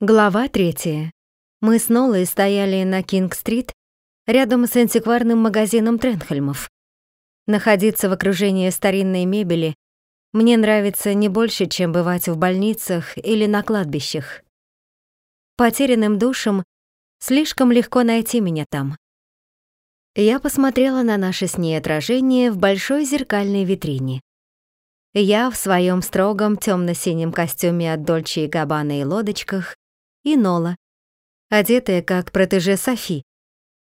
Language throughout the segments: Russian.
Глава третья. Мы с Нолой стояли на Кинг-стрит рядом с антикварным магазином Тренхельмов. Находиться в окружении старинной мебели мне нравится не больше, чем бывать в больницах или на кладбищах. Потерянным душам слишком легко найти меня там. Я посмотрела на наше с ней отражение в большой зеркальной витрине. Я в своем строгом темно-синем костюме от Дольче и Габбана и лодочках и Нола, одетая как протеже Софи,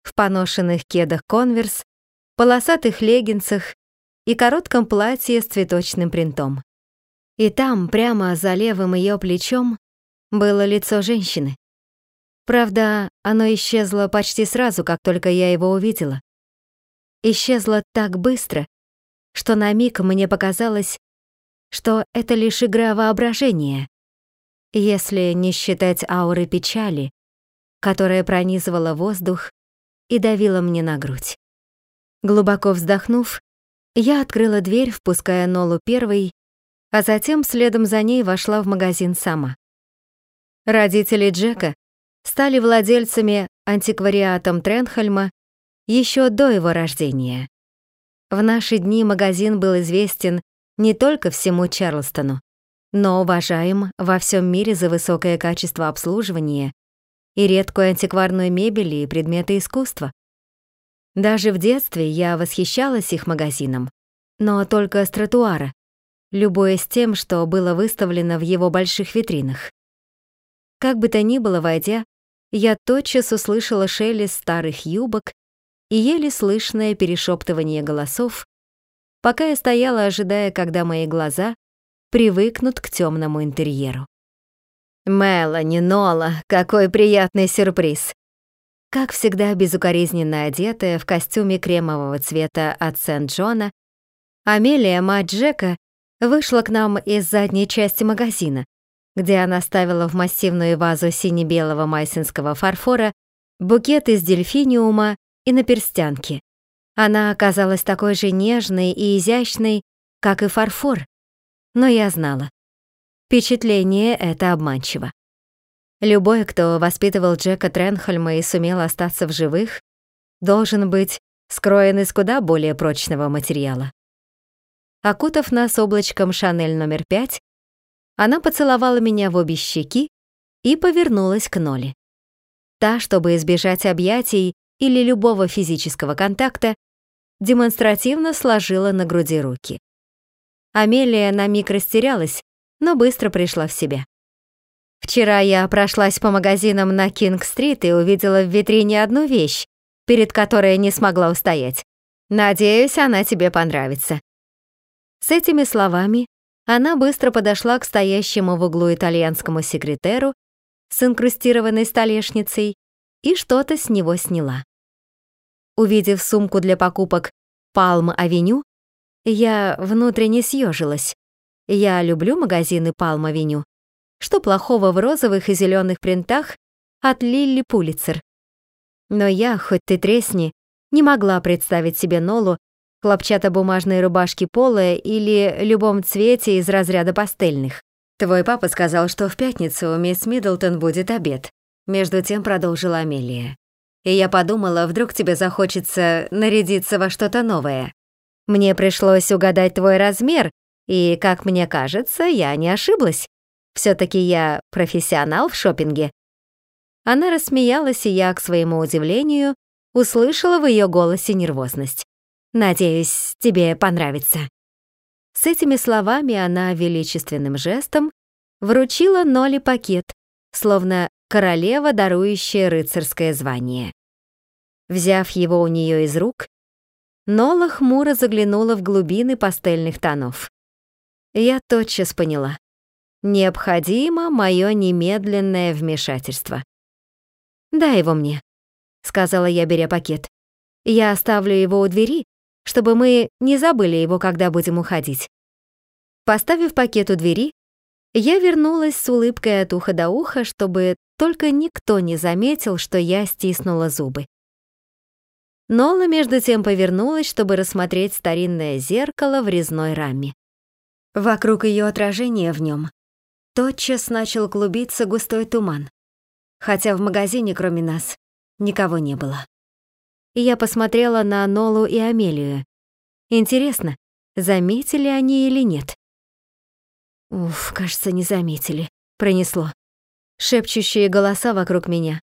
в поношенных кедах конверс, полосатых леггинсах и коротком платье с цветочным принтом. И там, прямо за левым ее плечом, было лицо женщины. Правда, оно исчезло почти сразу, как только я его увидела. Исчезло так быстро, что на миг мне показалось, что это лишь игра воображения, если не считать ауры печали, которая пронизывала воздух и давила мне на грудь. Глубоко вздохнув, я открыла дверь, впуская Нолу первой, а затем следом за ней вошла в магазин сама. Родители Джека стали владельцами антиквариатом Тренхельма еще до его рождения. В наши дни магазин был известен не только всему Чарлстону, но уважаем во всем мире за высокое качество обслуживания и редкую антикварную мебель и предметы искусства. Даже в детстве я восхищалась их магазином, но только с тротуара, любуясь тем, что было выставлено в его больших витринах. Как бы то ни было, войдя, я тотчас услышала шелест старых юбок и еле слышное перешептывание голосов, пока я стояла, ожидая, когда мои глаза привыкнут к темному интерьеру. «Мелани, Нола, какой приятный сюрприз!» Как всегда, безукоризненно одетая в костюме кремового цвета от Сент-Джона, Амелия, мать Джека, вышла к нам из задней части магазина, где она ставила в массивную вазу сине-белого майсинского фарфора букет из дельфиниума и наперстянки. Она оказалась такой же нежной и изящной, как и фарфор, но я знала. Впечатление это обманчиво. Любой, кто воспитывал Джека Тренхольма и сумел остаться в живых, должен быть скроен из куда более прочного материала. Окутав нас облачком Шанель номер пять, она поцеловала меня в обе щеки и повернулась к Ноле. Та, чтобы избежать объятий или любого физического контакта, демонстративно сложила на груди руки. Амелия на миг растерялась, но быстро пришла в себя. Вчера я прошлась по магазинам на Кинг-стрит и увидела в витрине одну вещь, перед которой не смогла устоять. Надеюсь, она тебе понравится. С этими словами она быстро подошла к стоящему в углу итальянскому секретеру с инкрустированной столешницей и что-то с него сняла. Увидев сумку для покупок Палм-авеню, я внутренне съежилась. Я люблю магазины Палм-авеню. Что плохого в розовых и зеленых принтах от Лилли Пулицер? Но я, хоть ты тресни, не могла представить себе Нолу хлопчатобумажной рубашке полая или любом цвете из разряда пастельных. Твой папа сказал, что в пятницу у мисс Миддлтон будет обед. Между тем продолжила Амелия. И я подумала, вдруг тебе захочется нарядиться во что-то новое. Мне пришлось угадать твой размер, и, как мне кажется, я не ошиблась. все таки я профессионал в шопинге. Она рассмеялась, и я, к своему удивлению, услышала в ее голосе нервозность. «Надеюсь, тебе понравится». С этими словами она величественным жестом вручила Ноли пакет, словно королева, дарующая рыцарское звание. Взяв его у нее из рук, Нола хмуро заглянула в глубины пастельных тонов. Я тотчас поняла. Необходимо мое немедленное вмешательство. «Дай его мне», — сказала я, беря пакет. «Я оставлю его у двери, чтобы мы не забыли его, когда будем уходить». Поставив пакет у двери, я вернулась с улыбкой от уха до уха, чтобы только никто не заметил, что я стиснула зубы. Нола между тем повернулась, чтобы рассмотреть старинное зеркало в резной раме. Вокруг ее отражения в нем тотчас начал клубиться густой туман. хотя в магазине кроме нас никого не было. Я посмотрела на Нолу и Амелию. Интересно, заметили они или нет? Уф, кажется, не заметили. Пронесло. Шепчущие голоса вокруг меня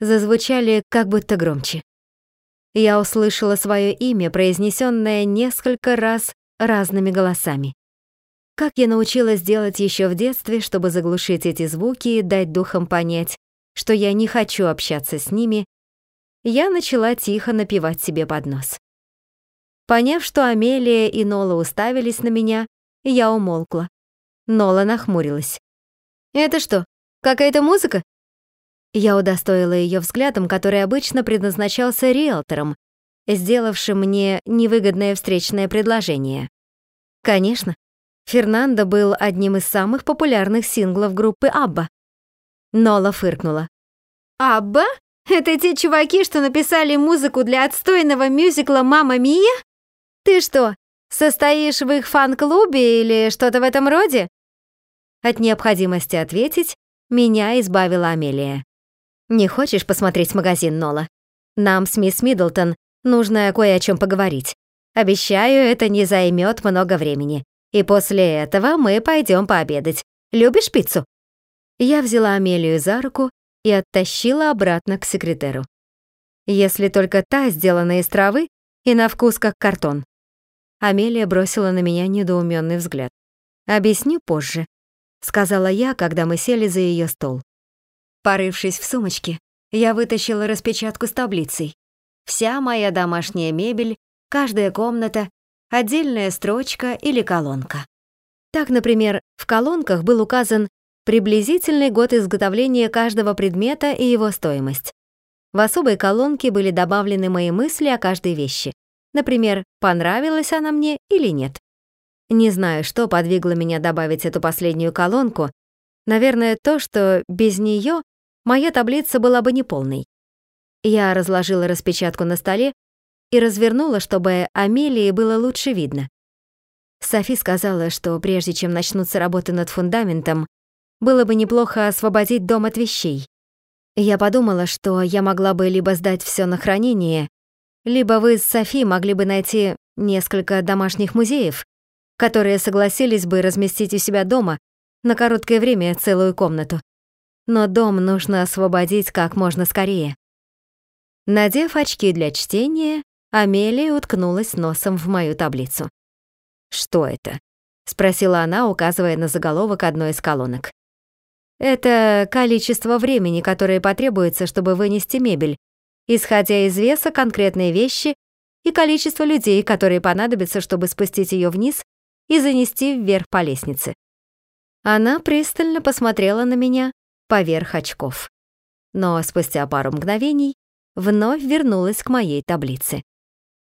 зазвучали как будто громче. Я услышала свое имя, произнесенное несколько раз разными голосами. Как я научилась делать еще в детстве, чтобы заглушить эти звуки и дать духам понять, что я не хочу общаться с ними, я начала тихо напевать себе под нос. Поняв, что Амелия и Нола уставились на меня, я умолкла. Нола нахмурилась. «Это что, какая-то музыка?» Я удостоила ее взглядом, который обычно предназначался риэлторам, сделавшим мне невыгодное встречное предложение. Конечно, Фернандо был одним из самых популярных синглов группы Абба. Нола фыркнула. «Абба? Это те чуваки, что написали музыку для отстойного мюзикла «Мама Мия»? Ты что, состоишь в их фан-клубе или что-то в этом роде?» От необходимости ответить меня избавила Амелия. «Не хочешь посмотреть магазин Нола? Нам с мисс Миддлтон нужно кое о чем поговорить. Обещаю, это не займет много времени. И после этого мы пойдем пообедать. Любишь пиццу?» Я взяла Амелию за руку и оттащила обратно к секретеру. Если только та сделана из травы и на вкус как картон. Амелия бросила на меня недоуменный взгляд. «Объясню позже», — сказала я, когда мы сели за ее стол. Порывшись в сумочке, я вытащила распечатку с таблицей. Вся моя домашняя мебель, каждая комната отдельная строчка или колонка. Так, например, в колонках был указан приблизительный год изготовления каждого предмета и его стоимость. В особой колонке были добавлены мои мысли о каждой вещи. Например, понравилась она мне или нет. Не знаю, что подвигло меня добавить эту последнюю колонку. Наверное, то, что без нее моя таблица была бы неполной. Я разложила распечатку на столе и развернула, чтобы Амелии было лучше видно. Софи сказала, что прежде чем начнутся работы над фундаментом, было бы неплохо освободить дом от вещей. Я подумала, что я могла бы либо сдать все на хранение, либо вы с Софи могли бы найти несколько домашних музеев, которые согласились бы разместить у себя дома на короткое время целую комнату. Но дом нужно освободить как можно скорее. Надев очки для чтения, Амелия уткнулась носом в мою таблицу. «Что это?» — спросила она, указывая на заголовок одной из колонок. «Это количество времени, которое потребуется, чтобы вынести мебель, исходя из веса конкретной вещи и количества людей, которые понадобятся, чтобы спустить ее вниз и занести вверх по лестнице». Она пристально посмотрела на меня поверх очков. Но спустя пару мгновений вновь вернулась к моей таблице.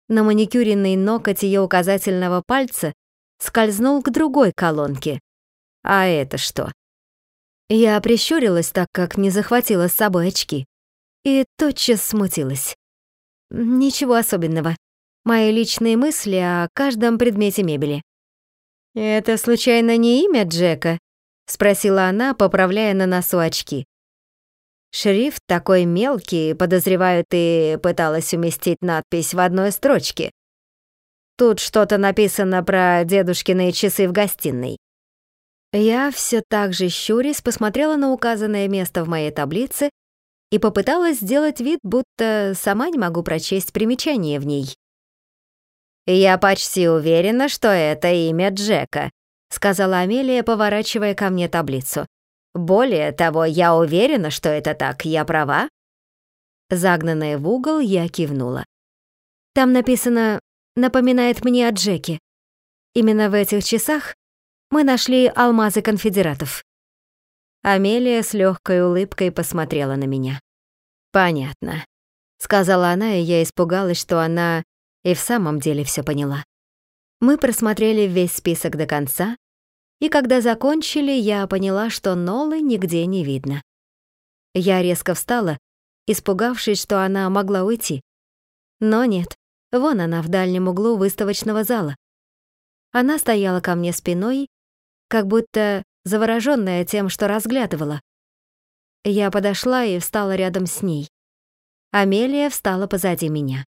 На маникюренный ноготь ее указательного пальца скользнул к другой колонке. А это что? Я прищурилась, так как не захватила с собой очки, и тотчас смутилась. Ничего особенного. Мои личные мысли о каждом предмете мебели. «Это случайно не имя Джека?» — спросила она, поправляя на носу очки. Шрифт такой мелкий, подозреваю, ты пыталась уместить надпись в одной строчке. Тут что-то написано про дедушкины часы в гостиной. Я все так же щурясь посмотрела на указанное место в моей таблице и попыталась сделать вид, будто сама не могу прочесть примечание в ней. «Я почти уверена, что это имя Джека», — сказала Амелия, поворачивая ко мне таблицу. Более того, я уверена, что это так. Я права?» Загнанная в угол, я кивнула. Там написано «напоминает мне о Джеке». Именно в этих часах мы нашли алмазы конфедератов. Амелия с легкой улыбкой посмотрела на меня. «Понятно», — сказала она, и я испугалась, что она и в самом деле все поняла. Мы просмотрели весь список до конца, и когда закончили, я поняла, что Нолы нигде не видно. Я резко встала, испугавшись, что она могла уйти. Но нет, вон она в дальнем углу выставочного зала. Она стояла ко мне спиной, как будто заворожённая тем, что разглядывала. Я подошла и встала рядом с ней. Амелия встала позади меня.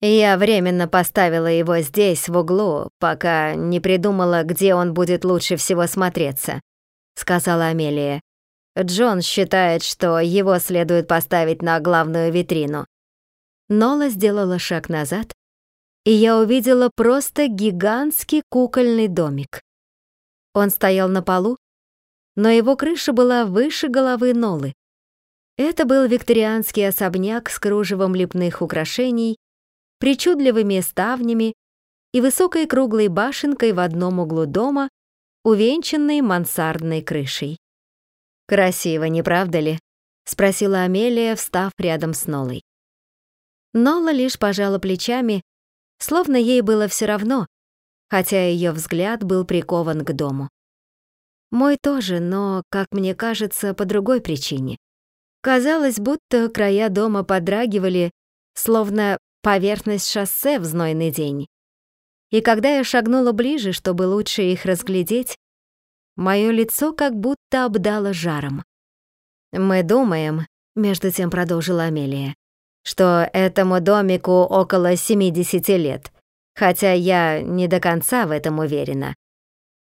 Я временно поставила его здесь, в углу, пока не придумала, где он будет лучше всего смотреться, сказала Амелия. Джон считает, что его следует поставить на главную витрину. Нола сделала шаг назад, и я увидела просто гигантский кукольный домик. Он стоял на полу, но его крыша была выше головы Нолы. Это был викторианский особняк с кружевом лепных украшений, причудливыми ставнями и высокой круглой башенкой в одном углу дома, увенчанной мансардной крышей. «Красиво, не правда ли?» — спросила Амелия, встав рядом с Нолой. Нола лишь пожала плечами, словно ей было все равно, хотя ее взгляд был прикован к дому. Мой тоже, но, как мне кажется, по другой причине. Казалось, будто края дома подрагивали, словно поверхность шоссе в знойный день. И когда я шагнула ближе, чтобы лучше их разглядеть, мое лицо как будто обдало жаром. «Мы думаем», — между тем продолжила Амелия, «что этому домику около 70 лет, хотя я не до конца в этом уверена.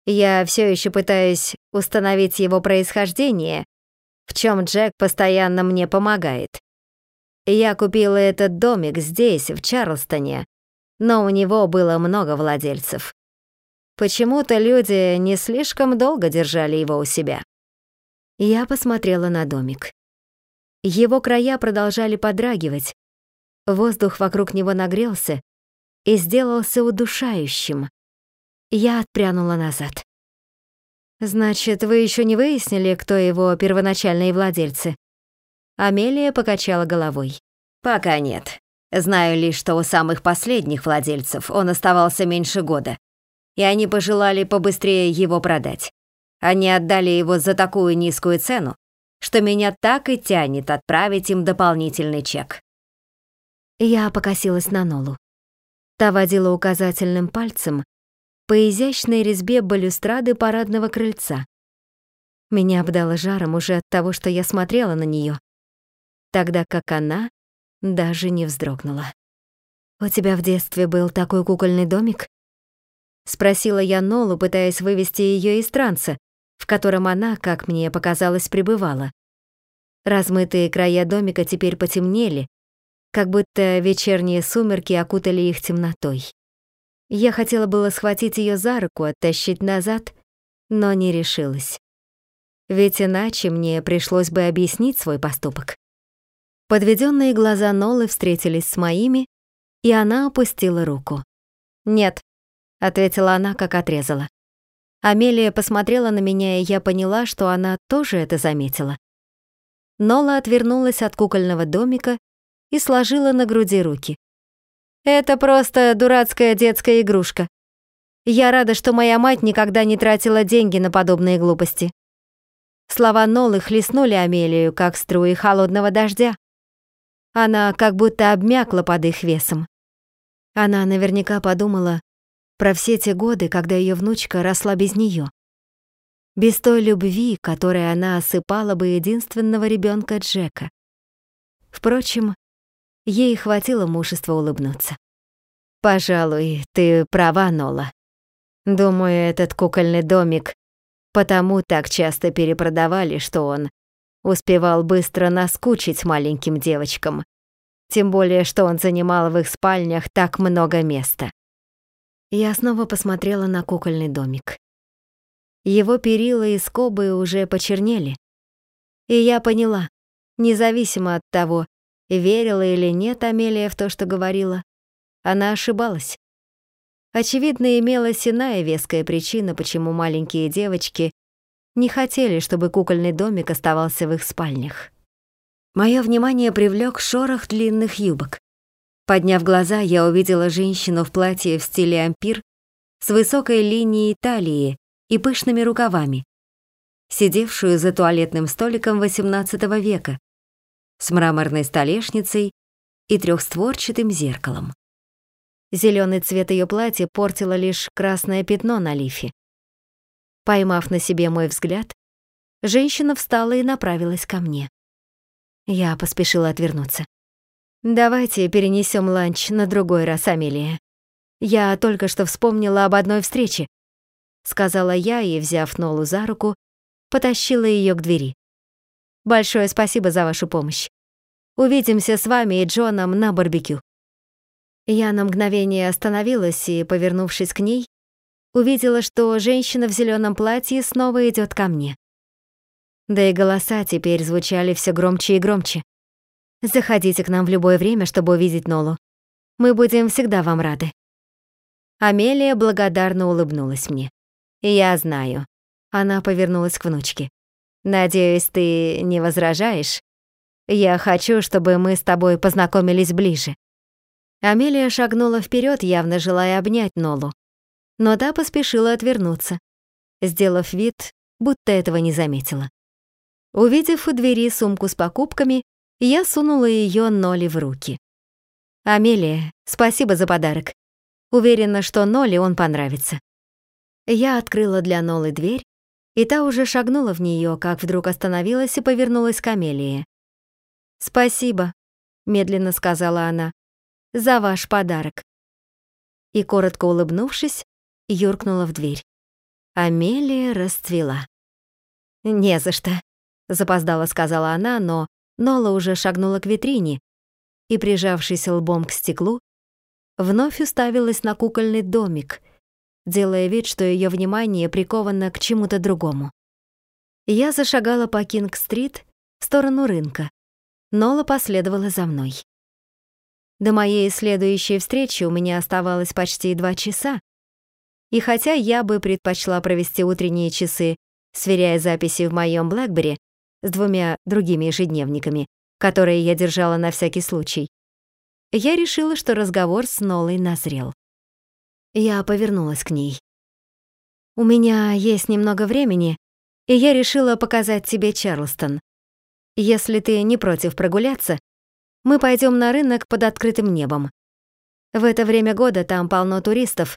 Я все еще пытаюсь установить его происхождение, в чем Джек постоянно мне помогает. Я купила этот домик здесь, в Чарлстоне, но у него было много владельцев. Почему-то люди не слишком долго держали его у себя. Я посмотрела на домик. Его края продолжали подрагивать, воздух вокруг него нагрелся и сделался удушающим. Я отпрянула назад. «Значит, вы еще не выяснили, кто его первоначальные владельцы?» Амелия покачала головой. «Пока нет. Знаю лишь, что у самых последних владельцев он оставался меньше года, и они пожелали побыстрее его продать. Они отдали его за такую низкую цену, что меня так и тянет отправить им дополнительный чек». Я покосилась на Нолу. Та водила указательным пальцем, по изящной резьбе балюстрады парадного крыльца. Меня обдало жаром уже от того, что я смотрела на нее, тогда как она даже не вздрогнула. «У тебя в детстве был такой кукольный домик?» Спросила я Нолу, пытаясь вывести ее из транса, в котором она, как мне показалось, пребывала. Размытые края домика теперь потемнели, как будто вечерние сумерки окутали их темнотой. Я хотела было схватить ее за руку, оттащить назад, но не решилась. Ведь иначе мне пришлось бы объяснить свой поступок. Подведенные глаза Нолы встретились с моими, и она опустила руку. «Нет», — ответила она, как отрезала. Амелия посмотрела на меня, и я поняла, что она тоже это заметила. Нола отвернулась от кукольного домика и сложила на груди руки. Это просто дурацкая детская игрушка. Я рада, что моя мать никогда не тратила деньги на подобные глупости. Слова Нолы хлестнули Амелию, как струи холодного дождя. Она как будто обмякла под их весом. Она наверняка подумала про все те годы, когда ее внучка росла без нее. Без той любви, которой она осыпала бы единственного ребенка Джека. Впрочем, Ей хватило мужества улыбнуться. «Пожалуй, ты права, Нола. Думаю, этот кукольный домик потому так часто перепродавали, что он успевал быстро наскучить маленьким девочкам, тем более, что он занимал в их спальнях так много места». Я снова посмотрела на кукольный домик. Его перила и скобы уже почернели. И я поняла, независимо от того, Верила или нет Амелия в то, что говорила, она ошибалась. Очевидно, имелась иная веская причина, почему маленькие девочки не хотели, чтобы кукольный домик оставался в их спальнях. Мое внимание привлек шорох длинных юбок. Подняв глаза, я увидела женщину в платье в стиле ампир с высокой линией талии и пышными рукавами, сидевшую за туалетным столиком XVIII века, с мраморной столешницей и трехстворчатым зеркалом. Зеленый цвет ее платья портило лишь красное пятно на лифе. Поймав на себе мой взгляд, Женщина встала и направилась ко мне. Я поспешила отвернуться. «Давайте перенесем ланч на другой раз, Амелия. Я только что вспомнила об одной встрече», — сказала я и, взяв Нолу за руку, потащила ее к двери. «Большое спасибо за вашу помощь. Увидимся с вами и Джоном на барбекю». Я на мгновение остановилась и, повернувшись к ней, увидела, что женщина в зеленом платье снова идет ко мне. Да и голоса теперь звучали все громче и громче. «Заходите к нам в любое время, чтобы увидеть Нолу. Мы будем всегда вам рады». Амелия благодарно улыбнулась мне. «Я знаю». Она повернулась к внучке. «Надеюсь, ты не возражаешь? Я хочу, чтобы мы с тобой познакомились ближе». Амелия шагнула вперед, явно желая обнять Нолу. Но та поспешила отвернуться, сделав вид, будто этого не заметила. Увидев у двери сумку с покупками, я сунула ее Ноли в руки. «Амелия, спасибо за подарок. Уверена, что Ноли он понравится». Я открыла для Нолы дверь, и та уже шагнула в нее, как вдруг остановилась и повернулась к Амелии. «Спасибо», — медленно сказала она, — «за ваш подарок». И, коротко улыбнувшись, юркнула в дверь. Амелия расцвела. «Не за что», Запоздала сказала она, но Нола уже шагнула к витрине и, прижавшись лбом к стеклу, вновь уставилась на кукольный домик, делая вид, что ее внимание приковано к чему-то другому. Я зашагала по Кинг-стрит в сторону рынка. Нола последовала за мной. До моей следующей встречи у меня оставалось почти два часа, и хотя я бы предпочла провести утренние часы, сверяя записи в моем Блэкбери, с двумя другими ежедневниками, которые я держала на всякий случай. Я решила, что разговор с Нолой назрел. Я повернулась к ней. «У меня есть немного времени, и я решила показать тебе Чарлстон. Если ты не против прогуляться, мы пойдем на рынок под открытым небом. В это время года там полно туристов,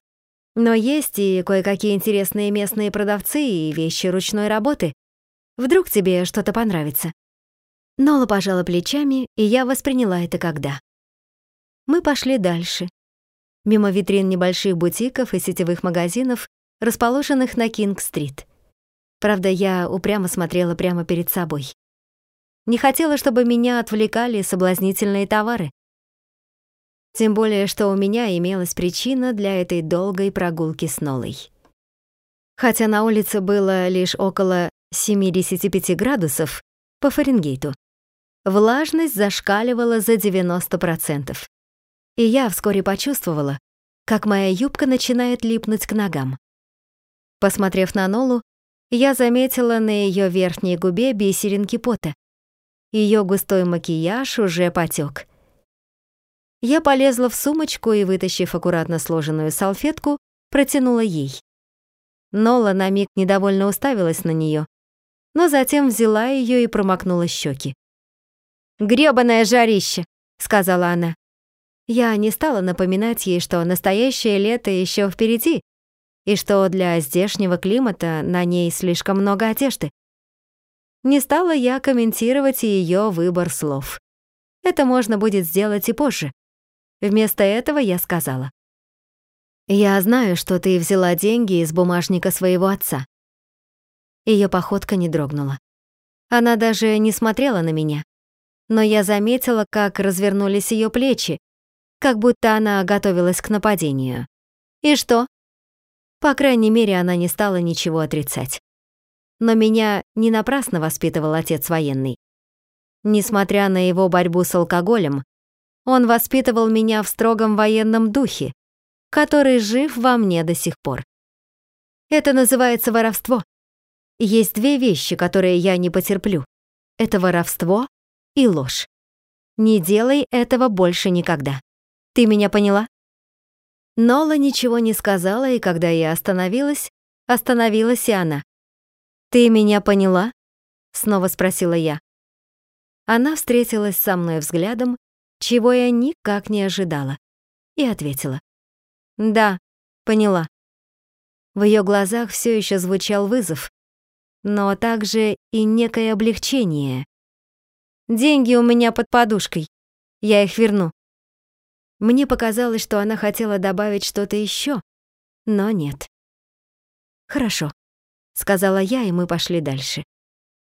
но есть и кое-какие интересные местные продавцы и вещи ручной работы, Вдруг тебе что-то понравится». Нола пожала плечами, и я восприняла это когда. Мы пошли дальше. Мимо витрин небольших бутиков и сетевых магазинов, расположенных на Кинг-стрит. Правда, я упрямо смотрела прямо перед собой. Не хотела, чтобы меня отвлекали соблазнительные товары. Тем более, что у меня имелась причина для этой долгой прогулки с Нолой. Хотя на улице было лишь около 75 градусов по Фаренгейту. Влажность зашкаливала за 90%. И я вскоре почувствовала, как моя юбка начинает липнуть к ногам. Посмотрев на Нолу, я заметила на ее верхней губе бисеринки пота. Ее густой макияж уже потек. Я полезла в сумочку и, вытащив аккуратно сложенную салфетку, протянула ей. Нола на миг недовольно уставилась на нее, но затем взяла ее и промокнула щеки. «Грёбаное жарище!» — сказала она. Я не стала напоминать ей, что настоящее лето еще впереди, и что для здешнего климата на ней слишком много одежды. Не стала я комментировать ее выбор слов. Это можно будет сделать и позже. Вместо этого я сказала. «Я знаю, что ты взяла деньги из бумажника своего отца. Ее походка не дрогнула. Она даже не смотрела на меня. Но я заметила, как развернулись ее плечи, как будто она готовилась к нападению. И что? По крайней мере, она не стала ничего отрицать. Но меня не напрасно воспитывал отец военный. Несмотря на его борьбу с алкоголем, он воспитывал меня в строгом военном духе, который жив во мне до сих пор. Это называется воровство. Есть две вещи, которые я не потерплю. Это воровство и ложь. Не делай этого больше никогда. Ты меня поняла? Нола ничего не сказала, и когда я остановилась, остановилась и она. «Ты меня поняла?» — снова спросила я. Она встретилась со мной взглядом, чего я никак не ожидала, и ответила. «Да, поняла». В ее глазах все еще звучал вызов, но также и некое облегчение. «Деньги у меня под подушкой. Я их верну». Мне показалось, что она хотела добавить что-то еще, но нет. «Хорошо», — сказала я, и мы пошли дальше.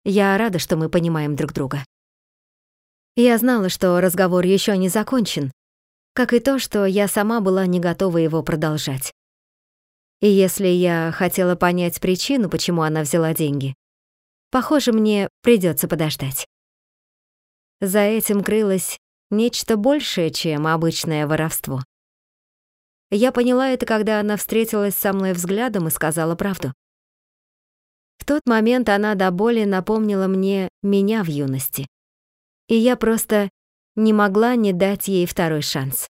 Я рада, что мы понимаем друг друга. Я знала, что разговор еще не закончен, как и то, что я сама была не готова его продолжать. И если я хотела понять причину, почему она взяла деньги, похоже, мне придется подождать. За этим крылось нечто большее, чем обычное воровство. Я поняла это, когда она встретилась со мной взглядом и сказала правду. В тот момент она до боли напомнила мне меня в юности. И я просто не могла не дать ей второй шанс.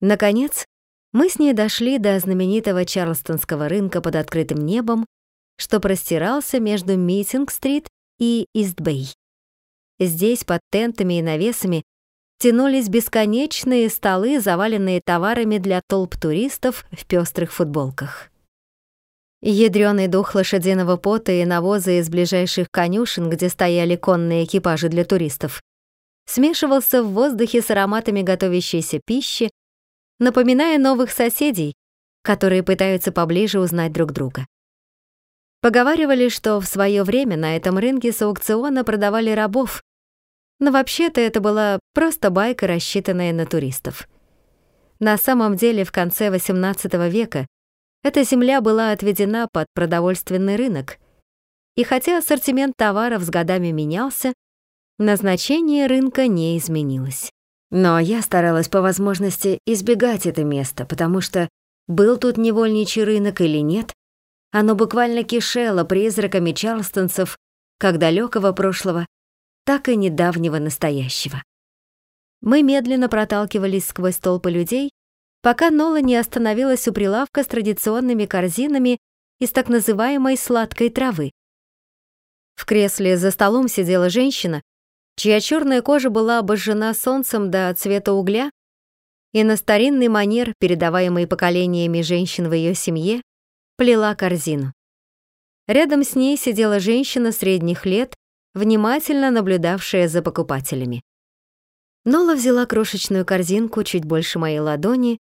Наконец, мы с ней дошли до знаменитого Чарлстонского рынка под открытым небом, что простирался между Митинг-стрит и Ист-Бэй. Здесь под тентами и навесами тянулись бесконечные столы, заваленные товарами для толп туристов в пестрых футболках. Ядрёный дух лошадиного пота и навоза из ближайших конюшен, где стояли конные экипажи для туристов, смешивался в воздухе с ароматами готовящейся пищи, напоминая новых соседей, которые пытаются поближе узнать друг друга. Поговаривали, что в свое время на этом рынке с аукциона продавали рабов, но вообще-то это была просто байка, рассчитанная на туристов. На самом деле в конце XVIII века эта земля была отведена под продовольственный рынок, и хотя ассортимент товаров с годами менялся, назначение рынка не изменилось. Но я старалась по возможности избегать это место, потому что был тут невольничий рынок или нет, оно буквально кишело призраками чарлстонцев как далекого прошлого, так и недавнего настоящего. Мы медленно проталкивались сквозь толпы людей, пока Нола не остановилась у прилавка с традиционными корзинами из так называемой сладкой травы. В кресле за столом сидела женщина, чья черная кожа была обожжена солнцем до цвета угля, и на старинный манер, передаваемый поколениями женщин в ее семье, плела корзину. Рядом с ней сидела женщина средних лет, внимательно наблюдавшая за покупателями. Нола взяла крошечную корзинку чуть больше моей ладони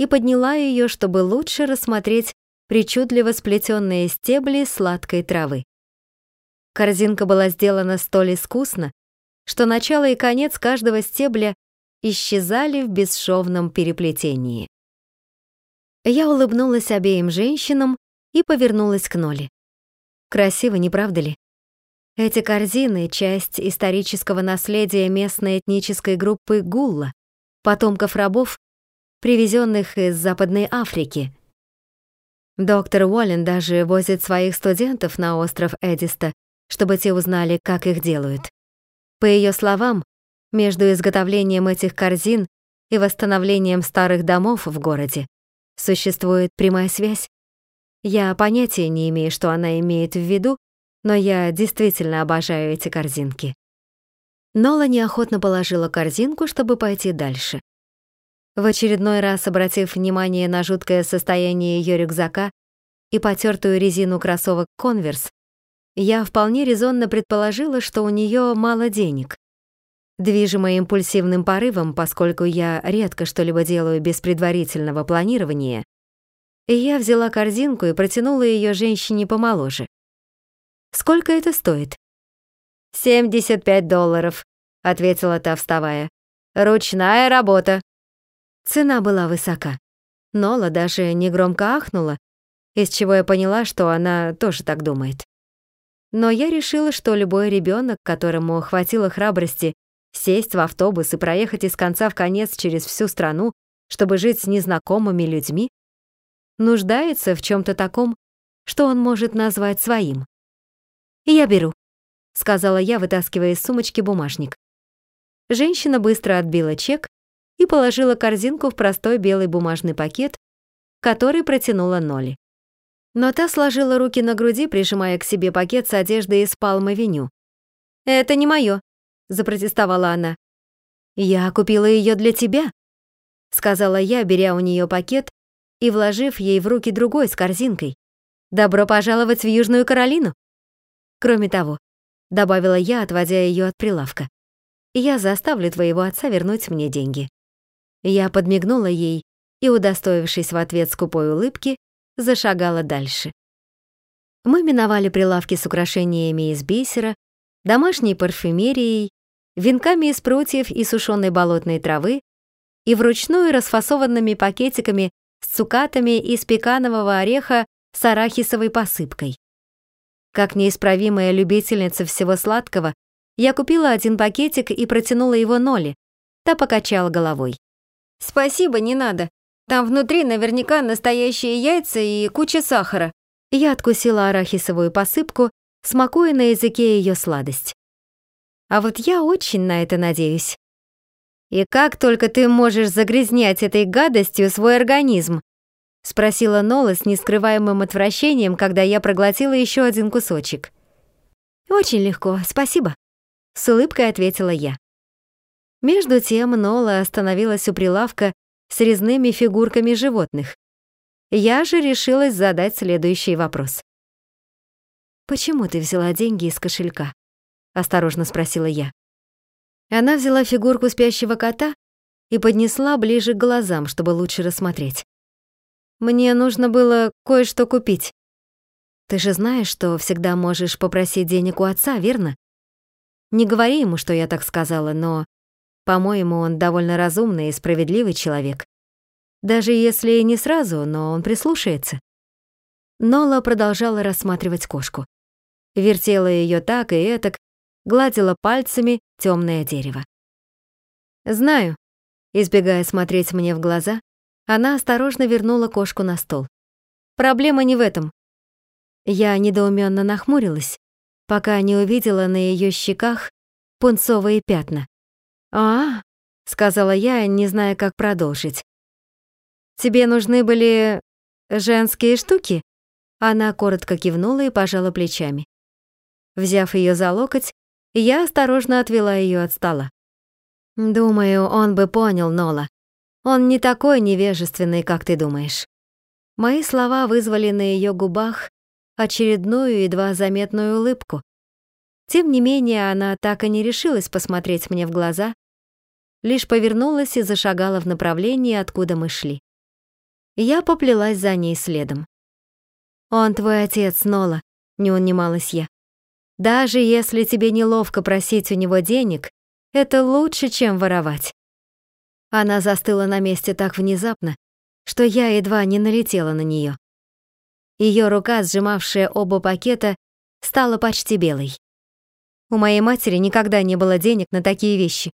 и подняла ее, чтобы лучше рассмотреть причудливо сплетенные стебли сладкой травы. Корзинка была сделана столь искусно, что начало и конец каждого стебля исчезали в бесшовном переплетении. Я улыбнулась обеим женщинам и повернулась к Ноле. Красиво, не правда ли? Эти корзины — часть исторического наследия местной этнической группы Гулла, потомков рабов, привезенных из Западной Африки. Доктор Уоллен даже возит своих студентов на остров Эдиста, чтобы те узнали, как их делают. По ее словам, между изготовлением этих корзин и восстановлением старых домов в городе существует прямая связь. Я понятия не имею, что она имеет в виду, но я действительно обожаю эти корзинки. Нола неохотно положила корзинку, чтобы пойти дальше. В очередной раз обратив внимание на жуткое состояние ее рюкзака и потертую резину кроссовок «Конверс», я вполне резонно предположила, что у нее мало денег. Движимая импульсивным порывом, поскольку я редко что-либо делаю без предварительного планирования, я взяла корзинку и протянула ее женщине помоложе. «Сколько это стоит?» «75 долларов», — ответила та, вставая. «Ручная работа». Цена была высока. Нола даже негромко ахнула, из чего я поняла, что она тоже так думает. Но я решила, что любой ребенок, которому хватило храбрости сесть в автобус и проехать из конца в конец через всю страну, чтобы жить с незнакомыми людьми, нуждается в чем то таком, что он может назвать своим. «Я беру», — сказала я, вытаскивая из сумочки бумажник. Женщина быстро отбила чек и положила корзинку в простой белый бумажный пакет, который протянула Ноли. Но та сложила руки на груди, прижимая к себе пакет с одеждой из Палм-авеню. «Это не моё», — запротестовала она. «Я купила её для тебя», — сказала я, беря у неё пакет и вложив ей в руки другой с корзинкой. «Добро пожаловать в Южную Каролину. Кроме того, добавила я, отводя ее от прилавка, я заставлю твоего отца вернуть мне деньги. Я подмигнула ей и, удостоившись в ответ скупой улыбки, зашагала дальше. Мы миновали прилавки с украшениями из бисера, домашней парфюмерией, венками из прутьев и сушеной болотной травы и вручную расфасованными пакетиками с цукатами из пеканового ореха с арахисовой посыпкой. Как неисправимая любительница всего сладкого, я купила один пакетик и протянула его Ноле. Та покачала головой. «Спасибо, не надо. Там внутри наверняка настоящие яйца и куча сахара». Я откусила арахисовую посыпку, смакуя на языке ее сладость. А вот я очень на это надеюсь. «И как только ты можешь загрязнять этой гадостью свой организм?» — спросила Нола с нескрываемым отвращением, когда я проглотила еще один кусочек. «Очень легко, спасибо», — с улыбкой ответила я. Между тем Нола остановилась у прилавка с резными фигурками животных. Я же решилась задать следующий вопрос. «Почему ты взяла деньги из кошелька?» — осторожно спросила я. Она взяла фигурку спящего кота и поднесла ближе к глазам, чтобы лучше рассмотреть. «Мне нужно было кое-что купить. Ты же знаешь, что всегда можешь попросить денег у отца, верно? Не говори ему, что я так сказала, но, по-моему, он довольно разумный и справедливый человек. Даже если и не сразу, но он прислушается». Нола продолжала рассматривать кошку. Вертела ее так и этак, гладила пальцами темное дерево. «Знаю», — избегая смотреть мне в глаза, она осторожно вернула кошку на стол. «Проблема не в этом». Я недоуменно нахмурилась, пока не увидела на ее щеках пунцовые пятна. «А, — сказала я, не зная, как продолжить. «Тебе нужны были женские штуки?» Она коротко кивнула и пожала плечами. Взяв ее за локоть, я осторожно отвела ее от стола. Думаю, он бы понял Нола. Он не такой невежественный, как ты думаешь. Мои слова вызвали на ее губах очередную едва заметную улыбку. Тем не менее, она так и не решилась посмотреть мне в глаза, лишь повернулась и зашагала в направлении, откуда мы шли. Я поплелась за ней следом. «Он твой отец, Нола», — не унималась я. Даже если тебе неловко просить у него денег, это лучше, чем воровать. Она застыла на месте так внезапно, что я едва не налетела на нее. Ее рука, сжимавшая оба пакета, стала почти белой. У моей матери никогда не было денег на такие вещи.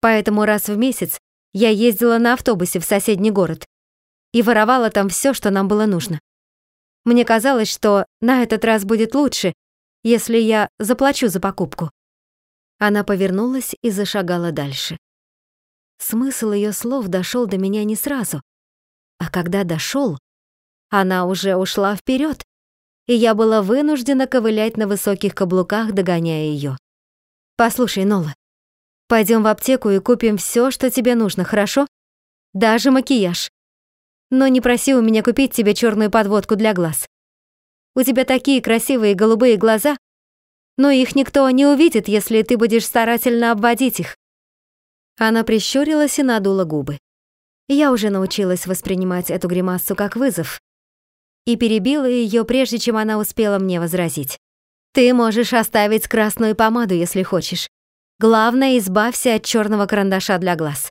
Поэтому раз в месяц я ездила на автобусе в соседний город и воровала там все, что нам было нужно. Мне казалось, что на этот раз будет лучше, если я заплачу за покупку?» Она повернулась и зашагала дальше. Смысл ее слов дошел до меня не сразу. А когда дошел, она уже ушла вперед, и я была вынуждена ковылять на высоких каблуках, догоняя ее. «Послушай, Нола, пойдем в аптеку и купим все, что тебе нужно, хорошо? Даже макияж. Но не проси у меня купить тебе черную подводку для глаз. У тебя такие красивые голубые глаза, но их никто не увидит, если ты будешь старательно обводить их». Она прищурилась и надула губы. Я уже научилась воспринимать эту гримасу как вызов и перебила ее, прежде чем она успела мне возразить. «Ты можешь оставить красную помаду, если хочешь. Главное, избавься от черного карандаша для глаз».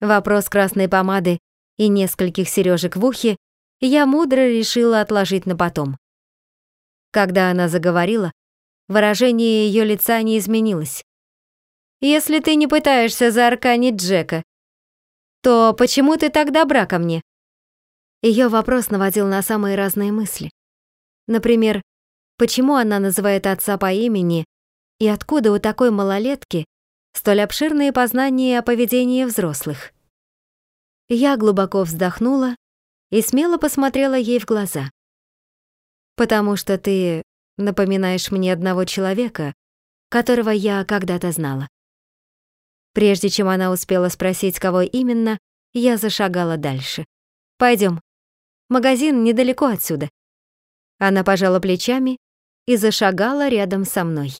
Вопрос красной помады и нескольких сережек в ухе я мудро решила отложить на потом. Когда она заговорила, выражение ее лица не изменилось. «Если ты не пытаешься заарканить Джека, то почему ты так добра ко мне?» Ее вопрос наводил на самые разные мысли. Например, почему она называет отца по имени и откуда у такой малолетки столь обширные познания о поведении взрослых. Я глубоко вздохнула и смело посмотрела ей в глаза. «Потому что ты напоминаешь мне одного человека, которого я когда-то знала». Прежде чем она успела спросить, кого именно, я зашагала дальше. Пойдем. Магазин недалеко отсюда». Она пожала плечами и зашагала рядом со мной.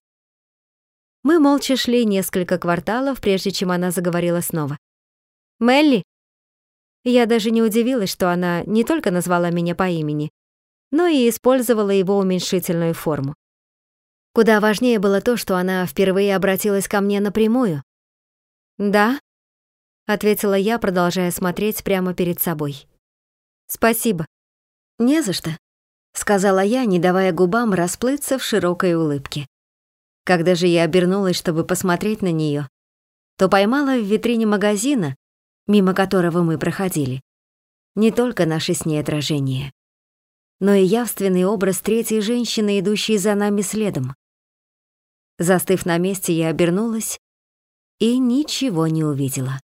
Мы молча шли несколько кварталов, прежде чем она заговорила снова. «Мелли?» Я даже не удивилась, что она не только назвала меня по имени, но и использовала его уменьшительную форму. Куда важнее было то, что она впервые обратилась ко мне напрямую. «Да», — ответила я, продолжая смотреть прямо перед собой. «Спасибо». «Не за что», — сказала я, не давая губам расплыться в широкой улыбке. Когда же я обернулась, чтобы посмотреть на нее, то поймала в витрине магазина, мимо которого мы проходили, не только наши с ней отражения, но и явственный образ третьей женщины, идущей за нами следом. Застыв на месте, я обернулась и ничего не увидела.